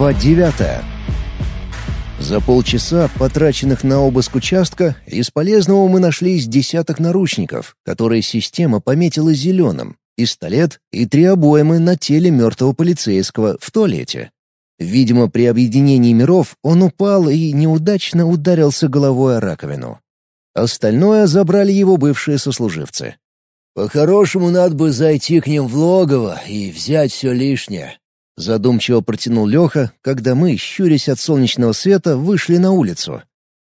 Глава девятая. За полчаса, потраченных на обыск участка, из полезного мы нашли из десяток наручников, которые система пометила зеленым, пистолет и три обоймы на теле мертвого полицейского в туалете. Видимо, при объединении миров он упал и неудачно ударился головой о раковину. Остальное забрали его бывшие сослуживцы. «По-хорошему, надо бы зайти к ним в логово и взять все лишнее», — задумчиво протянул Леха, когда мы, щурясь от солнечного света, вышли на улицу.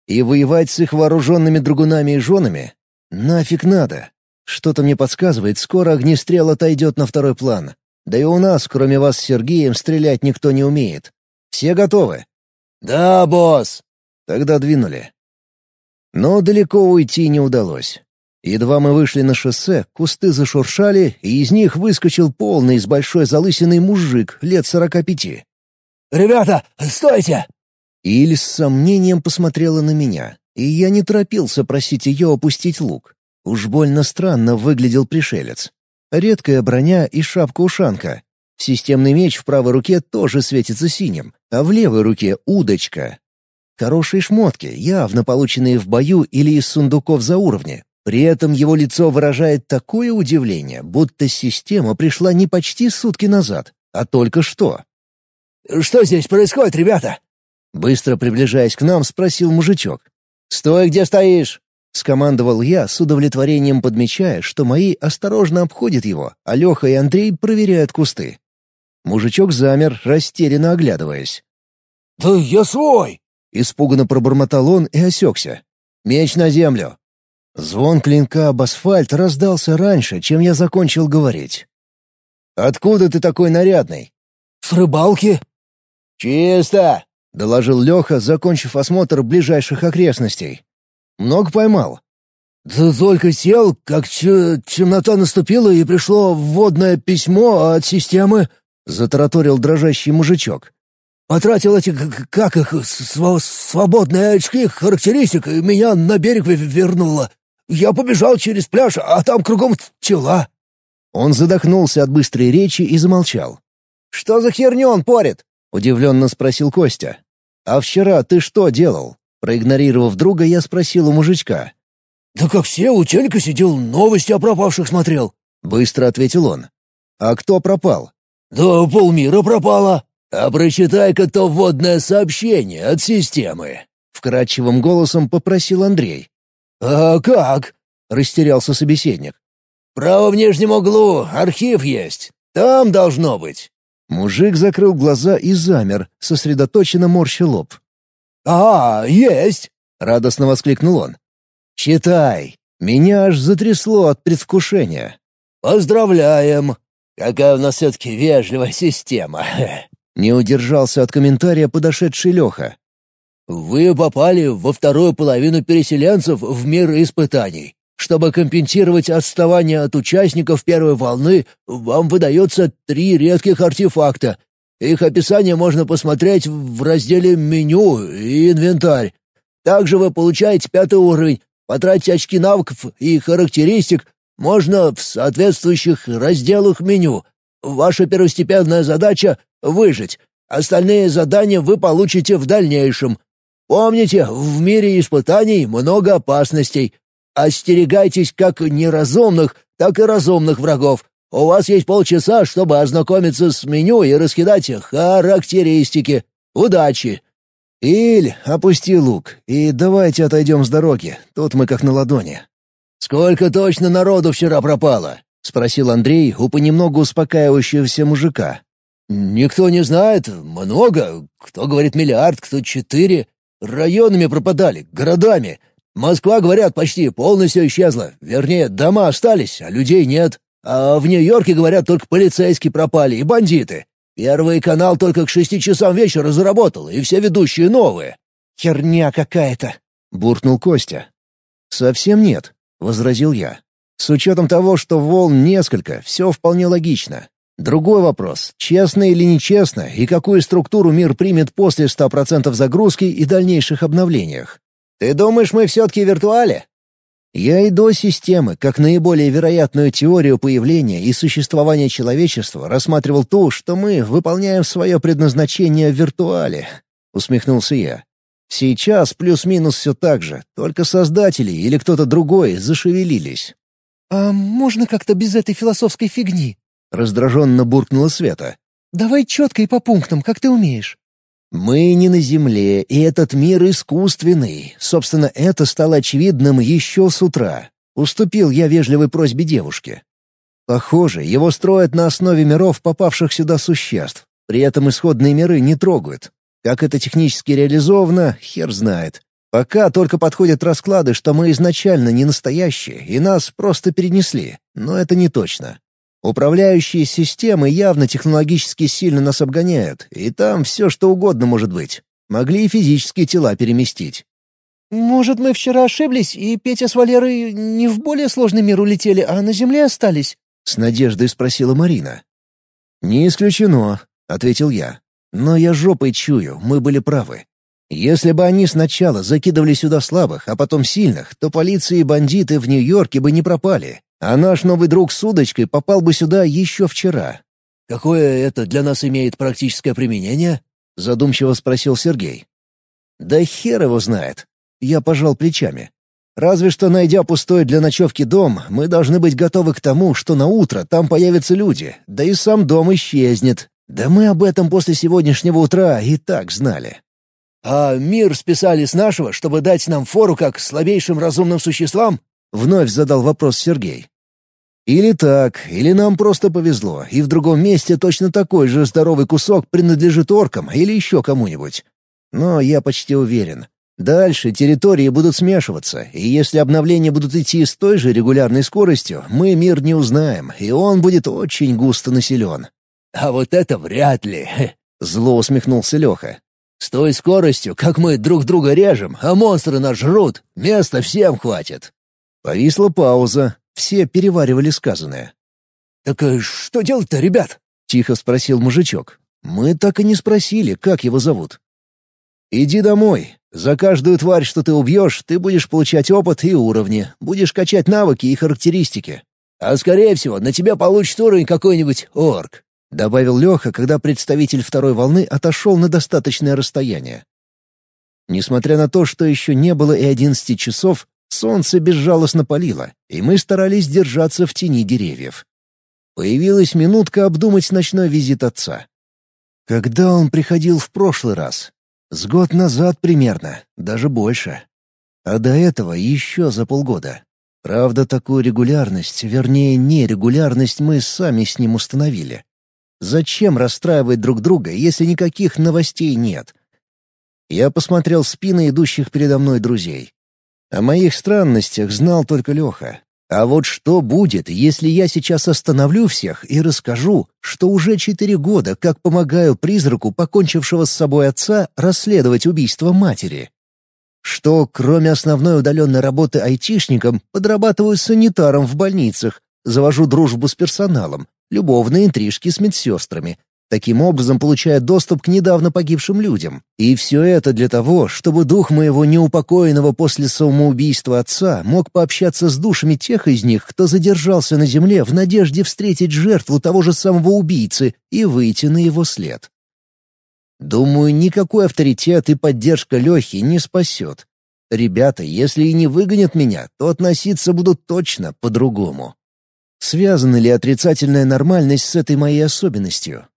«И воевать с их вооруженными другунами и женами? Нафиг надо. Что-то мне подсказывает, скоро огнестрел отойдет на второй план. Да и у нас, кроме вас с Сергеем, стрелять никто не умеет. Все готовы?» «Да, босс!» Тогда двинули. Но далеко уйти не удалось. Едва мы вышли на шоссе, кусты зашуршали, и из них выскочил полный с большой залысиной мужик лет сорока пяти. «Ребята, стойте!» Иль с сомнением посмотрела на меня, и я не торопился просить ее опустить лук. Уж больно странно выглядел пришелец. Редкая броня и шапка-ушанка. Системный меч в правой руке тоже светится синим, а в левой руке — удочка. Хорошие шмотки, явно полученные в бою или из сундуков за уровни, при этом его лицо выражает такое удивление, будто система пришла не почти сутки назад, а только что. «Что здесь происходит, ребята?» Быстро приближаясь к нам, спросил мужичок. «Стой, где стоишь!» — скомандовал я, с удовлетворением подмечая, что мои осторожно обходят его, а Леха и Андрей проверяют кусты. Мужичок замер, растерянно оглядываясь. «Да я свой!» — испуганно пробормотал он и осекся. «Меч на землю!» Звон клинка об асфальт раздался раньше, чем я закончил говорить. «Откуда ты такой нарядный?» «С рыбалки». «Чисто!» — доложил Леха, закончив осмотр ближайших окрестностей. «Много поймал?» «Да только сел, как темнота наступила, и пришло вводное письмо от системы», — затараторил дрожащий мужичок. «Потратил эти, как их, св свободные очки характеристик, и меня на берег вернуло. Я побежал через пляж, а там кругом тела». Он задохнулся от быстрой речи и замолчал. «Что за херню он порит?» — удивленно спросил Костя. «А вчера ты что делал?» Проигнорировав друга, я спросил у мужичка. «Да как все, у телека сидел, новости о пропавших смотрел», — быстро ответил он. «А кто пропал?» «Да полмира пропало. А прочитай-ка то вводное сообщение от системы», — вкрадчивым голосом попросил Андрей. «А как?» — растерялся собеседник. «Право в нижнем углу, архив есть. Там должно быть». Мужик закрыл глаза и замер, сосредоточенно морща лоб. «А, есть!» — радостно воскликнул он. «Читай!» Меня аж затрясло от предвкушения. «Поздравляем! Какая у нас все-таки вежливая система!» Не удержался от комментария подошедший Леха. Вы попали во вторую половину переселенцев в мир испытаний. Чтобы компенсировать отставание от участников первой волны, вам выдается три редких артефакта. Их описание можно посмотреть в разделе «Меню» и «Инвентарь». Также вы получаете пятый уровень. Потратить очки навыков и характеристик можно в соответствующих разделах меню. Ваша первостепенная задача — выжить. Остальные задания вы получите в дальнейшем. Помните, в мире испытаний много опасностей. Остерегайтесь как неразумных, так и разумных врагов. У вас есть полчаса, чтобы ознакомиться с меню и раскидать характеристики. Удачи!» «Иль, опусти лук, и давайте отойдем с дороги. Тут мы как на ладони». «Сколько точно народу вчера пропало?» — спросил Андрей у понемногу успокаивающегося мужика. «Никто не знает. Много. Кто говорит миллиард, кто четыре. Районами пропадали, городами. Москва, говорят, почти полностью исчезла. Вернее, дома остались, а людей нет. А в Нью-Йорке, говорят, только полицейские пропали и бандиты. Первый канал только к шести часам вечера заработал, и все ведущие новые». «Херня какая-то», — буркнул Костя. «Совсем нет», — возразил я. «С учетом того, что волн несколько, все вполне логично. Другой вопрос, честно или нечестно, и какую структуру мир примет после 100% загрузки и дальнейших обновлениях. Ты думаешь, мы все-таки виртуале? Я и до системы, как наиболее вероятную теорию появления и существования человечества, рассматривал ту, что мы выполняем свое предназначение в виртуале. Усмехнулся я. Сейчас плюс-минус все так же, только создатели или кто-то другой зашевелились. «А можно как-то без этой философской фигни?» — раздраженно буркнула Света. «Давай четко и по пунктам, как ты умеешь». Мы не на Земле, и этот мир искусственный. Собственно, это стало очевидным еще с утра. Уступил я вежливой просьбе девушки. Похоже, его строят на основе миров попавших сюда существ. При этом исходные миры не трогают. Как это технически реализовано, хер знает. Пока только подходят расклады, что мы изначально не настоящие, и нас просто перенесли. Но это не точно. Управляющие системы явно технологически сильно нас обгоняют, и там все что угодно может быть. Могли и физические тела переместить. «Может, мы вчера ошиблись, и Петя с Валерой не в более сложный мир улетели, а на Земле остались?» — с надеждой спросила Марина. «Не исключено», — ответил я. «Но я жопой чую, мы были правы. Если бы они сначала закидывали сюда слабых, а потом сильных, то полиция и бандиты в Нью-Йорке бы не пропали, а наш новый друг с удочкой попал бы сюда еще вчера. «Какое это для нас имеет практическое применение?» — задумчиво спросил Сергей. «Да хер его знает». Я пожал плечами. «Разве что, найдя пустой для ночевки дом, мы должны быть готовы к тому, что на утро там появятся люди, да и сам дом исчезнет. Да мы об этом после сегодняшнего утра и так знали». «А мир списали с нашего, чтобы дать нам фору как слабейшим разумным существам?» — вновь задал вопрос Сергей. Или так, или нам просто повезло, и в другом месте точно такой же здоровый кусок принадлежит оркам или еще кому-нибудь. Но я почти уверен. Дальше территории будут смешиваться, и если обновления будут идти с той же регулярной скоростью, мы мир не узнаем, и он будет очень густо населен. «А вот это вряд ли!» — зло усмехнулся Леха. «С той скоростью, как мы друг друга режем, а монстры нас жрут, места всем хватит!» Повисла пауза, все переваривали сказанное. «Так э, что делать-то, ребят?» — тихо спросил мужичок. Мы так и не спросили, как его зовут. «Иди домой. За каждую тварь, что ты убьешь, ты будешь получать опыт и уровни, будешь качать навыки и характеристики. А скорее всего, на тебя получит уровень какой-нибудь орк», — добавил Леха, когда представитель второй волны отошел на достаточное расстояние. Несмотря на то, что еще не было и одиннадцати часов, Солнце безжалостно палило, и мы старались держаться в тени деревьев. Появилась минутка обдумать ночной визит отца. Когда он приходил в прошлый раз? С год назад примерно, даже больше. А до этого еще за полгода. Правда, такую регулярность, вернее, нерегулярность мы сами с ним установили. Зачем расстраивать друг друга, если никаких новостей нет? Я посмотрел спины идущих передо мной друзей. О моих странностях знал только Леха. А вот что будет, если я сейчас остановлю всех и расскажу, что уже четыре года как помогаю призраку, покончившего с собой отца, расследовать убийство матери? Что, кроме основной удаленной работы айтишником, подрабатываю санитаром в больницах, завожу дружбу с персоналом, любовные интрижки с медсестрами, таким образом получая доступ к недавно погибшим людям. И все это для того, чтобы дух моего неупокоенного после самоубийства отца мог пообщаться с душами тех из них, кто задержался на земле в надежде встретить жертву того же самого убийцы и выйти на его след. Думаю, никакой авторитет и поддержка Лехи не спасет. Ребята, если и не выгонят меня, то относиться будут точно по-другому. Связана ли отрицательная нормальность с этой моей особенностью?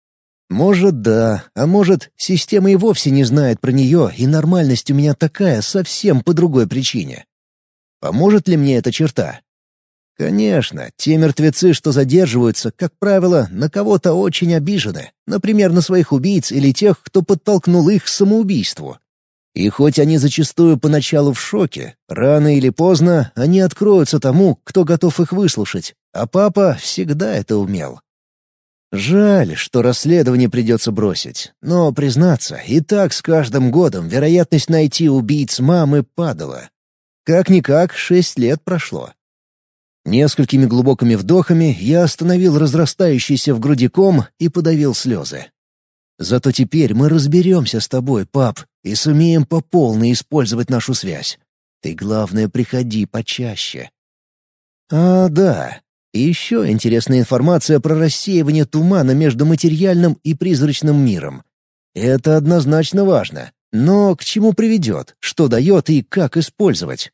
Может, да, а может, система и вовсе не знает про нее, и нормальность у меня такая совсем по другой причине. Поможет ли мне эта черта? Конечно, те мертвецы, что задерживаются, как правило, на кого-то очень обижены, например, на своих убийц или тех, кто подтолкнул их к самоубийству. И хоть они зачастую поначалу в шоке, рано или поздно они откроются тому, кто готов их выслушать, а папа всегда это умел. Жаль, что расследование придется бросить, но, признаться, и так с каждым годом вероятность найти убийц мамы падала. Как-никак шесть лет прошло. Несколькими глубокими вдохами я остановил разрастающийся в груди ком и подавил слезы. Зато теперь мы разберемся с тобой, пап, и сумеем по полной использовать нашу связь. Ты, главное, приходи почаще. А, да. И еще интересная информация про рассеивание тумана между материальным и призрачным миром. Это однозначно важно. Но к чему приведет, что дает и как использовать?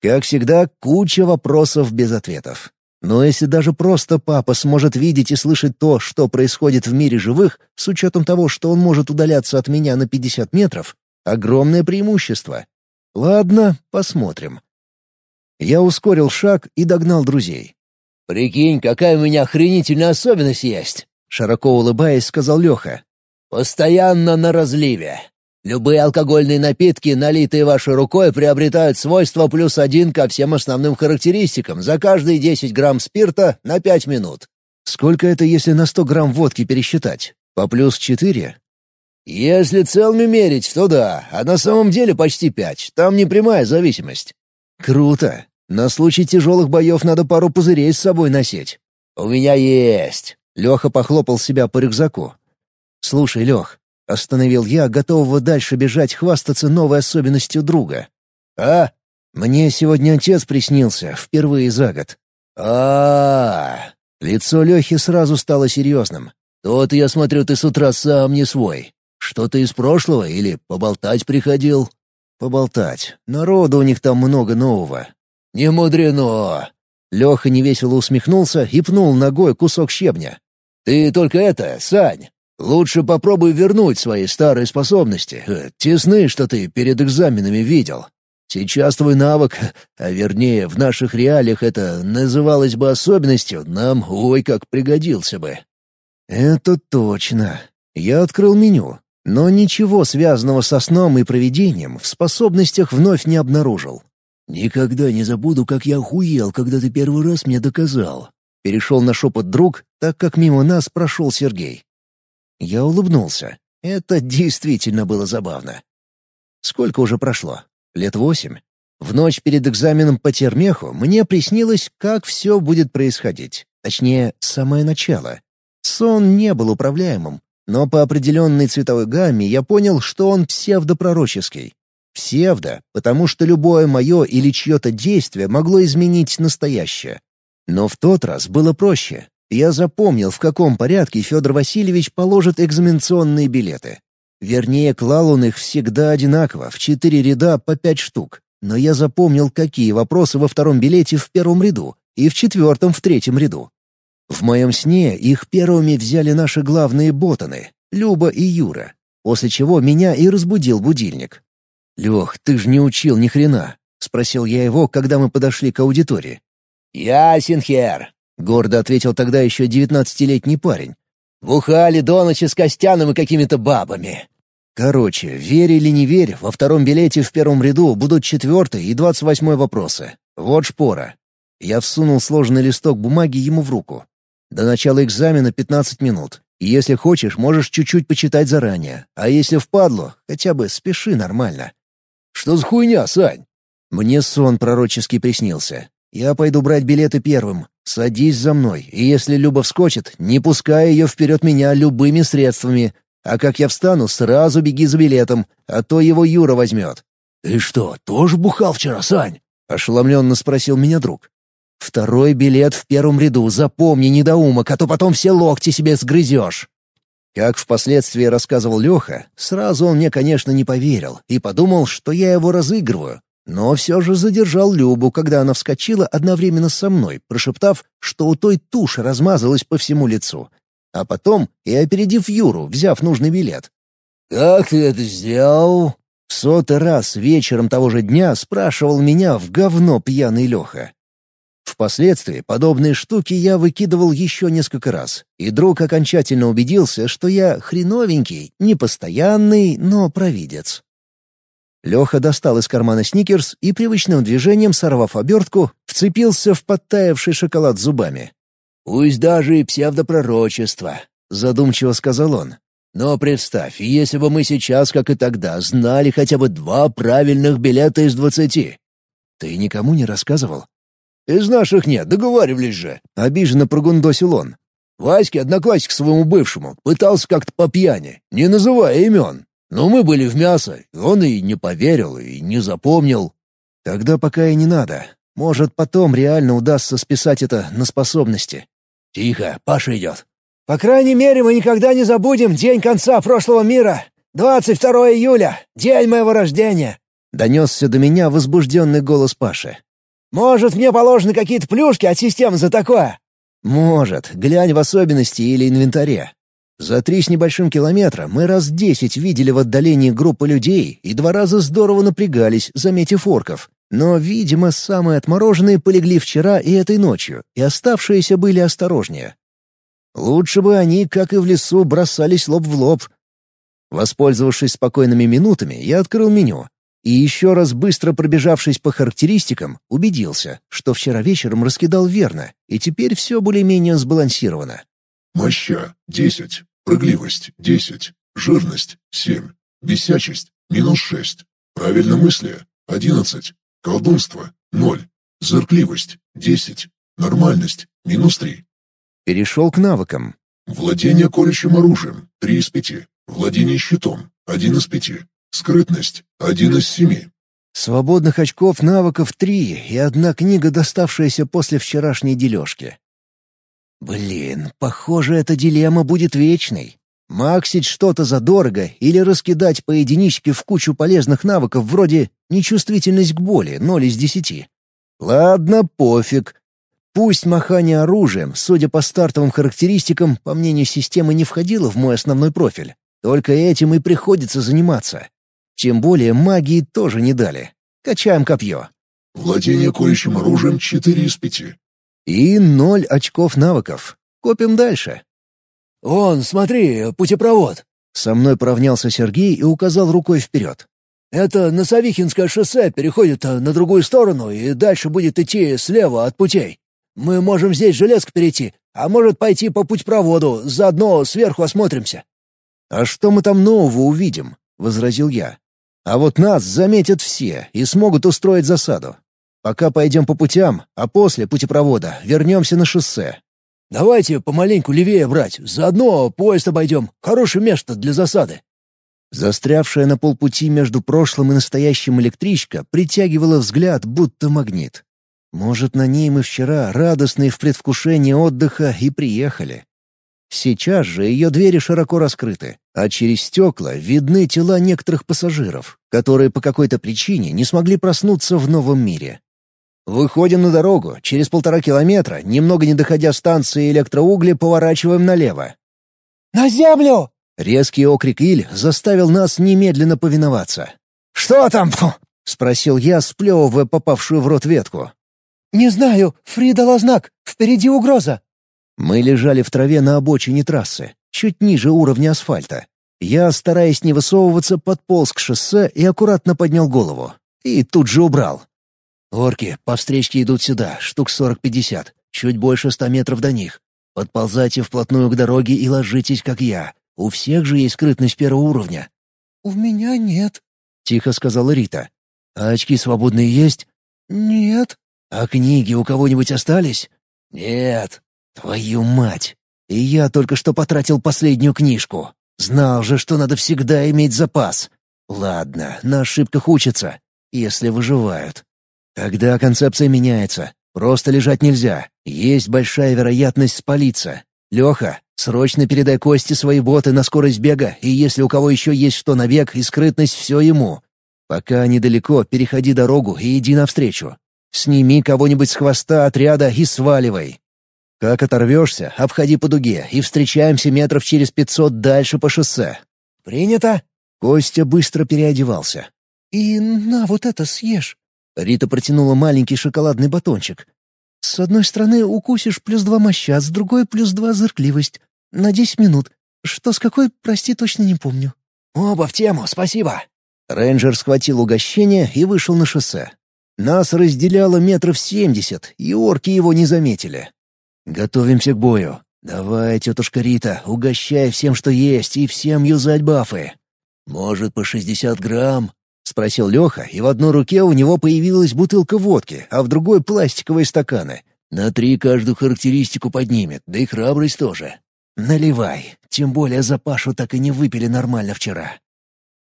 Как всегда, куча вопросов без ответов. Но если даже просто папа сможет видеть и слышать то, что происходит в мире живых, с учетом того, что он может удаляться от меня на 50 метров, огромное преимущество. Ладно, посмотрим. Я ускорил шаг и догнал друзей. «Прикинь, какая у меня охренительная особенность есть!» Широко улыбаясь, сказал Леха. «Постоянно на разливе. Любые алкогольные напитки, налитые вашей рукой, приобретают свойства плюс один ко всем основным характеристикам за каждые 10 грамм спирта на 5 минут. Сколько это, если на 100 грамм водки пересчитать? По плюс 4? Если целыми мерить, то да, а на самом деле почти 5. Там не прямая зависимость. Круто. На случай тяжелых боев надо пару пузырей с собой носить. У меня есть. Леха похлопал себя по рюкзаку. «Слушай, Лех, Остановил я, готового дальше бежать хвастаться новой особенностью друга. «А? Мне сегодня отец приснился, впервые за год». А, -а, -а. Лицо Лехи сразу стало серьезным. «Тот, я смотрю, ты с утра сам не свой. Что-то из прошлого или поболтать приходил?» «Поболтать. Народу у них там много нового». «Не мудрено!» Леха невесело усмехнулся и пнул ногой кусок щебня. «Ты только это, Сань, Лучше попробуй вернуть свои старые способности, э, те сны, что ты перед экзаменами видел. Сейчас твой навык, а вернее, в наших реалиях это называлось бы особенностью, нам ой как пригодился бы». «Это точно. Я открыл меню, но ничего связанного со сном и провидением в способностях вновь не обнаружил. «Никогда не забуду, как я охуел, когда ты первый раз мне доказал». Перешел на шепот друг, так как мимо нас прошел Сергей. Я улыбнулся. Это действительно было забавно. Сколько уже прошло? Лет восемь? В ночь перед экзаменом по термеху мне приснилось, как все будет происходить. Точнее, самое начало. Сон не был управляемым, но по определенной цветовой гамме я понял, что он псевдопророческий. Псевдо, потому что любое мое или чье-то действие могло изменить настоящее. Но в тот раз было проще. Я запомнил, в каком порядке Федор Васильевич положит экзаменационные билеты. Вернее, клал он их всегда одинаково, в четыре ряда по пять штук. Но я запомнил, какие вопросы во втором билете в первом ряду и в четвертом в третьем ряду. В моем сне их первыми взяли наши главные ботаны — Люба и Юра, после чего меня и разбудил будильник. «Лех, ты ж не учил ни хрена», — спросил я его, когда мы подошли к аудитории. «Ясен хер. — гордо ответил тогда еще девятнадцатилетний парень. «Бухали до ночи с Костяном и какими-то бабами». Короче, верь или не верь, во втором билете в первом ряду будут четвертый и двадцать восьмой вопросы. Вот шпора. Я всунул сложенный листок бумаги ему в руку. До начала экзамена пятнадцать минут. И если хочешь, можешь чуть-чуть почитать заранее. А если впадло, хотя бы спеши нормально. «Что за хуйня, Сань?» Мне сон пророческий приснился. Я пойду брать билеты первым. Садись за мной, и если Люба вскочит, не пускай ее вперед меня любыми средствами. А как я встану, сразу беги за билетом, а то его Юра возьмет». «Ты что, тоже бухал вчера, Сань?» — ошеломленно спросил меня друг. «Второй билет в первом ряду, запомни, недоумок, а то потом все локти себе сгрызешь». Как впоследствии рассказывал Леха, сразу он мне, конечно, не поверил и подумал, что я его разыгрываю, но все же задержал Любу, когда она вскочила одновременно со мной, прошептав, что у той тушь размазалась по всему лицу. А потом и опередив Юру, взяв нужный билет. «Как ты это сделал?» В сотый раз вечером того же дня спрашивал меня в говно пьяный Леха. Впоследствии подобные штуки я выкидывал еще несколько раз, и друг окончательно убедился, что я хреновенький, непостоянный, но провидец. Леха достал из кармана сникерс и привычным движением, сорвав обертку, вцепился в подтаявший шоколад зубами. «Пусть даже и псевдопророчество», — задумчиво сказал он. «Но представь, если бы мы сейчас, как и тогда, знали хотя бы два правильных билета из двадцати». «Ты никому не рассказывал?» «Из наших нет, договаривались же», — обиженно прогундосил он. Ваське, одноклассник своему бывшему, пытался как-то по пьяни, не называя имен. Но мы были в мясо, он и не поверил, и не запомнил. Тогда пока и не надо. Может, потом реально удастся списать это на способности. «Тихо, Паша идет». «По крайней мере, мы никогда не забудем день конца прошлого мира. 22 июля, день моего рождения!» — донесся до меня возбужденный голос Паши. «Может, мне положены какие-то плюшки от системы за такое?» «Может. Глянь в особенности или инвентаре. За три с небольшим километра мы раз десять видели в отдалении группы людей и два раза здорово напрягались, заметив орков. Но, видимо, самые отмороженные полегли вчера и этой ночью, и оставшиеся были осторожнее. Лучше бы они, как и в лесу, бросались лоб в лоб. Воспользовавшись спокойными минутами, я открыл меню. И еще раз быстро пробежавшись по характеристикам, убедился, что вчера вечером раскидал верно, и теперь все более-менее сбалансировано. Моща — 10, прыгливость — 10, жирность — 7, висячесть — минус 6, правильно мысли — 11, Колдунство — ноль. Зыркливость — десять. Нормальность — минус три. Перешел к навыкам. Владение колющим оружием — три из пяти. Владение щитом — один из пяти. Скрытность — один из семи. Свободных очков навыков три и одна книга, доставшаяся после вчерашней дележки. Блин, похоже, эта дилемма будет вечной. Максить что-то задорого или раскидать по единичке в кучу полезных навыков вроде нечувствительность к боли 0 из 10. Ладно, пофиг. Пусть махание оружием, судя по стартовым характеристикам, по мнению системы не входило в мой основной профиль. Только этим и приходится заниматься. Тем более магии тоже не дали. Качаем копье. Владение колющим оружием 4 из 5. И ноль очков навыков. Копим дальше. «Вон, смотри, путепровод!» Со мной поравнялся Сергей и указал рукой вперед. «Это на Савихинское шоссе переходит на другую сторону и дальше будет идти слева от путей. Мы можем здесь железк перейти, а может пойти по путепроводу, заодно сверху осмотримся». «А что мы там нового увидим?» — возразил я. «А вот нас заметят все и смогут устроить засаду. Пока пойдем по путям, а после путепровода вернемся на шоссе. Давайте помаленьку левее брать, заодно поезд обойдем. Хорошее место для засады». Застрявшая на полпути между прошлым и настоящим электричка притягивала взгляд, будто магнит. Может, на ней мы вчера, радостные в предвкушении отдыха, и приехали. Сейчас же ее двери широко раскрыты, а через стекла видны тела некоторых пассажиров, которые по какой-то причине не смогли проснуться в новом мире. Выходим на дорогу, через полтора километра, немного не доходя станции электроугли, поворачиваем налево. «На землю!» Резкий окрик Иль заставил нас немедленно повиноваться. «Что там?» — спросил я, сплевывая попавшую в рот ветку. «Не знаю. Фри дала знак. Впереди угроза». Мы лежали в траве на обочине трассы, чуть ниже уровня асфальта. Я, стараясь не высовываться, подполз к шоссе и аккуратно поднял голову. И тут же убрал. Орки по встречке идут сюда, штук сорок-пятьдесят, чуть больше ста метров до них. Подползайте вплотную к дороге и ложитесь, как я. У всех же есть скрытность первого уровня». «У меня нет», — тихо сказала Рита. «А очки свободные есть?» «Нет». «А книги у кого-нибудь остались?» «Нет». «Твою мать! И я только что потратил последнюю книжку. Знал же, что надо всегда иметь запас. Ладно, на ошибках учатся, если выживают. Тогда концепция меняется. Просто лежать нельзя. Есть большая вероятность спалиться. Леха, срочно передай Косте свои боты на скорость бега, и если у кого еще есть что на бег и скрытность, все ему. Пока недалеко, переходи дорогу и иди навстречу. Сними кого-нибудь с хвоста отряда и сваливай. Как оторвешься, обходи по дуге и встречаемся метров через пятьсот дальше по шоссе. «Принято?» Костя быстро переодевался. «И на вот это съешь». Рита протянула маленький шоколадный батончик. «С одной стороны укусишь плюс два моща, с другой плюс два зыркливость. На десять минут. Что с какой, прости, точно не помню». «Оба в тему, спасибо». Рейнджер схватил угощение и вышел на шоссе. Нас разделяло метров семьдесят, и орки его не заметили. «Готовимся к бою. Давай, тетушка Рита, угощай всем, что есть, и всем юзать бафы. Может, по шестьдесят грамм, — спросил Леха, и в одной руке у него появилась бутылка водки, а в другой — пластиковые стаканы. На три каждую характеристику поднимет, да и храбрость тоже. Наливай, тем более за Пашу так и не выпили нормально вчера.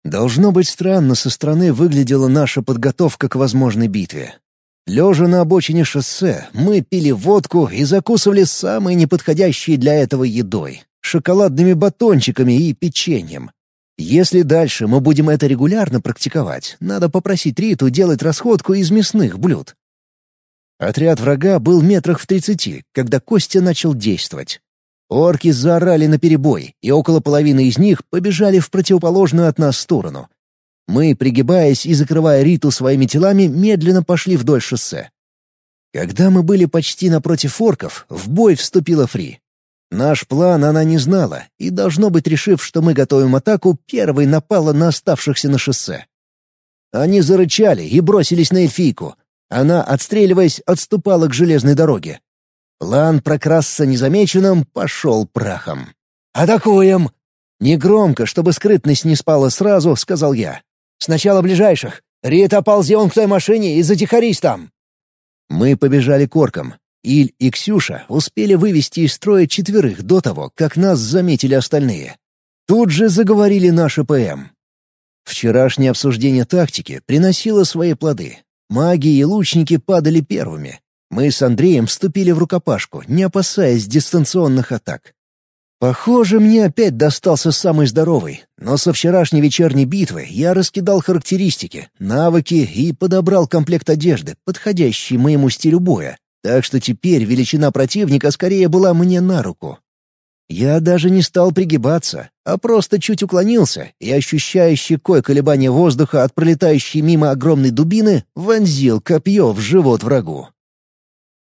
Должно быть странно со стороны выглядела наша подготовка к возможной битве. Лежа на обочине шоссе, мы пили водку и закусывали самой неподходящей для этого едой — шоколадными батончиками и печеньем. Если дальше мы будем это регулярно практиковать, надо попросить Риту делать расходку из мясных блюд. Отряд врага был метрах в тридцати, когда Костя начал действовать. Орки заорали наперебой, и около половины из них побежали в противоположную от нас сторону. Мы, пригибаясь и закрывая Риту своими телами, медленно пошли вдоль шоссе. Когда мы были почти напротив орков, в бой вступила Фри. Наш план она не знала, и, должно быть, решив, что мы готовим атаку, первой напала на оставшихся на шоссе. Они зарычали и бросились на эльфийку. Она, отстреливаясь, отступала к железной дороге. План прокрасться незамеченным пошел прахом. «Атакуем!» Негромко, чтобы скрытность не спала сразу, сказал я. Сначала ближайших. Рита, ползи он к той машине и затихарись там!» Мы побежали к оркам. Иль и Ксюша успели вывести из строя четверых до того, как нас заметили остальные. Тут же заговорили наши ПМ. Вчерашнее обсуждение тактики приносило свои плоды. Маги и лучники падали первыми. Мы с Андреем вступили в рукопашку, не опасаясь дистанционных атак. Похоже, мне опять достался самый здоровый, но со вчерашней вечерней битвы я раскидал характеристики, навыки и подобрал комплект одежды, подходящий моему стилю боя, так что теперь величина противника скорее была мне на руку. Я даже не стал пригибаться, а просто чуть уклонился и, ощущая щекой колебания воздуха от пролетающей мимо огромной дубины, вонзил копье в живот врагу.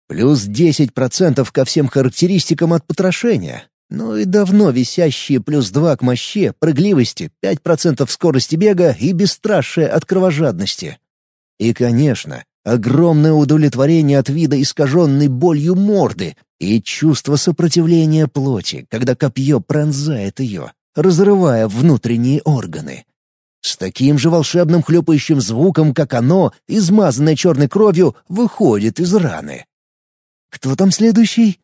Плюс 10% ко всем характеристикам от потрошения, ну и давно висящие плюс два к мощи, прыгливости, пять процентов скорости бега и бесстрашие от кровожадности. И, конечно, огромное удовлетворение от вида искаженной болью морды и чувство сопротивления плоти, когда копье пронзает ее, разрывая внутренние органы. С таким же волшебным хлюпающим звуком, как оно, измазанное черной кровью, выходит из раны. «Кто там следующий?»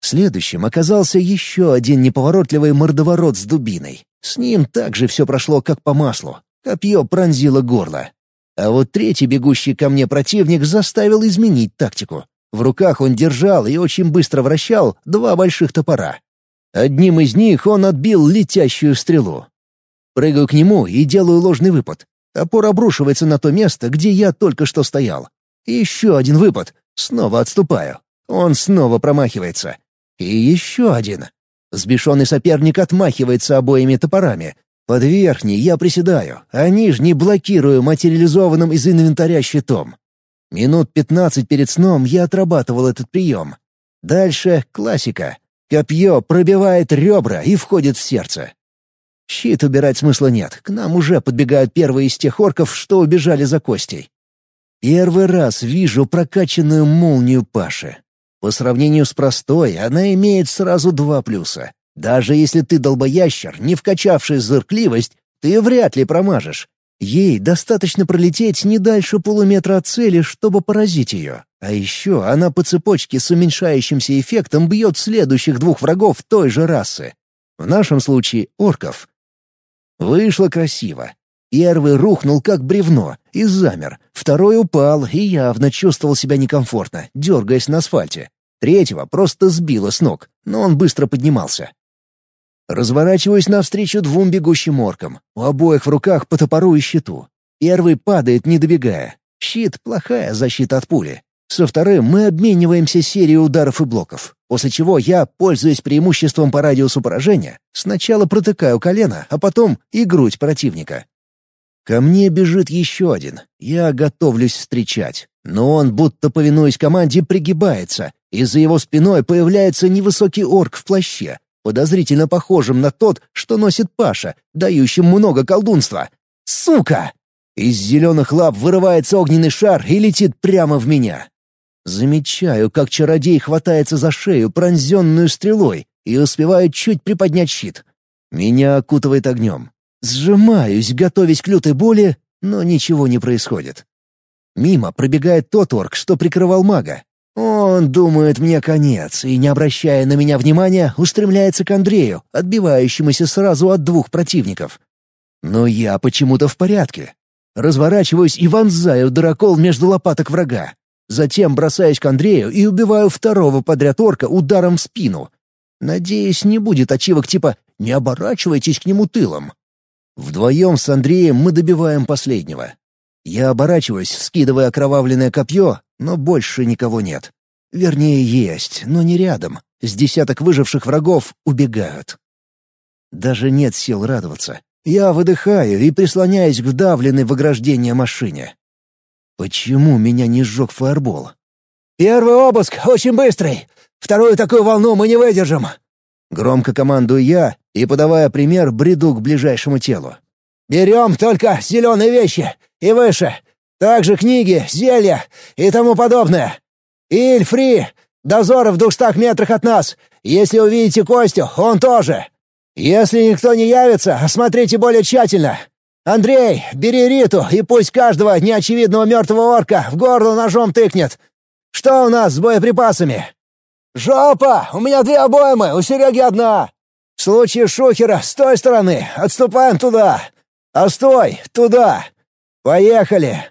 Следующим оказался еще один неповоротливый мордоворот с дубиной. С ним также все прошло как по маслу. Копье пронзило горло. А вот третий бегущий ко мне противник заставил изменить тактику. В руках он держал и очень быстро вращал два больших топора. Одним из них он отбил летящую стрелу. Прыгаю к нему и делаю ложный выпад. Топор обрушивается на то место, где я только что стоял. Еще один выпад. Снова отступаю. Он снова промахивается. И еще один. Сбешенный соперник отмахивается обоими топорами. Под верхний я приседаю, а нижний блокирую материализованным из инвентаря щитом. Минут пятнадцать перед сном я отрабатывал этот прием. Дальше классика. Копье пробивает ребра и входит в сердце. Щит убирать смысла нет, к нам уже подбегают первые из тех орков, что убежали за Костей. Первый раз вижу прокачанную молнию Паши. По сравнению с простой, она имеет сразу два плюса. Даже если ты долбоящер, не вкачавший зыркливость, ты вряд ли промажешь. Ей достаточно пролететь не дальше полуметра от цели, чтобы поразить ее. А еще она по цепочке с уменьшающимся эффектом бьет следующих двух врагов той же расы. В нашем случае — орков. Вышло красиво. Первый рухнул как бревно и замер. Второй упал и явно чувствовал себя некомфортно, дергаясь на асфальте. Третьего просто сбило с ног, но он быстро поднимался. Разворачиваюсь навстречу двум бегущим оркам. У обоих в руках по топору и щиту. Первый падает, не добегая. Щит — плохая защита от пули. Со вторым мы обмениваемся серией ударов и блоков, после чего я, пользуясь преимуществом по радиусу поражения, сначала протыкаю колено, а потом и грудь противника. Ко мне бежит еще один. Я готовлюсь встречать. Но он, будто повинуясь команде, пригибается, и за его спиной появляется невысокий орк в плаще, подозрительно похожим на тот, что носит Паша, дающим много колдунства. «Сука!» Из зеленых лап вырывается огненный шар и летит прямо в меня. Замечаю, как чародей хватается за шею, пронзенную стрелой, и успевает чуть приподнять щит. Меня окутывает огнем. Сжимаюсь, готовясь к лютой боли, но ничего не происходит. Мимо пробегает тот орк, что прикрывал мага. Он думает мне конец и, не обращая на меня внимания, устремляется к Андрею, отбивающемуся сразу от двух противников. Но я почему-то в порядке. Разворачиваюсь и вонзаю дракол между лопаток врага. Затем бросаюсь к Андрею и убиваю второго подряд орка ударом в спину. Надеюсь, не будет ачивок типа «не оборачивайтесь к нему тылом». Вдвоем с Андреем мы добиваем последнего. Я оборачиваюсь, вскидывая окровавленное копье, но больше никого нет. Вернее, есть, но не рядом. С десяток выживших врагов убегают. Даже нет сил радоваться. Я выдыхаю и прислоняюсь к вдавленной в ограждение машине. Почему меня не сжег фаербол? «Первый обыск очень быстрый. Вторую такую волну мы не выдержим». Громко командую я и, подавая пример, бреду к ближайшему телу. «Берем только зеленые вещи и выше. Также книги, зелья и тому подобное. Иль, Фри, дозор в двухстах метрах от нас. Если увидите Костю, он тоже. Если никто не явится, осмотрите более тщательно. «Андрей, бери Риту, и пусть каждого неочевидного мертвого орка в горло ножом тыкнет. Что у нас с боеприпасами?» «Жопа! У меня две обоймы, у Сереги одна!» «В случае шухера с той стороны отступаем туда, а стой туда. Поехали!»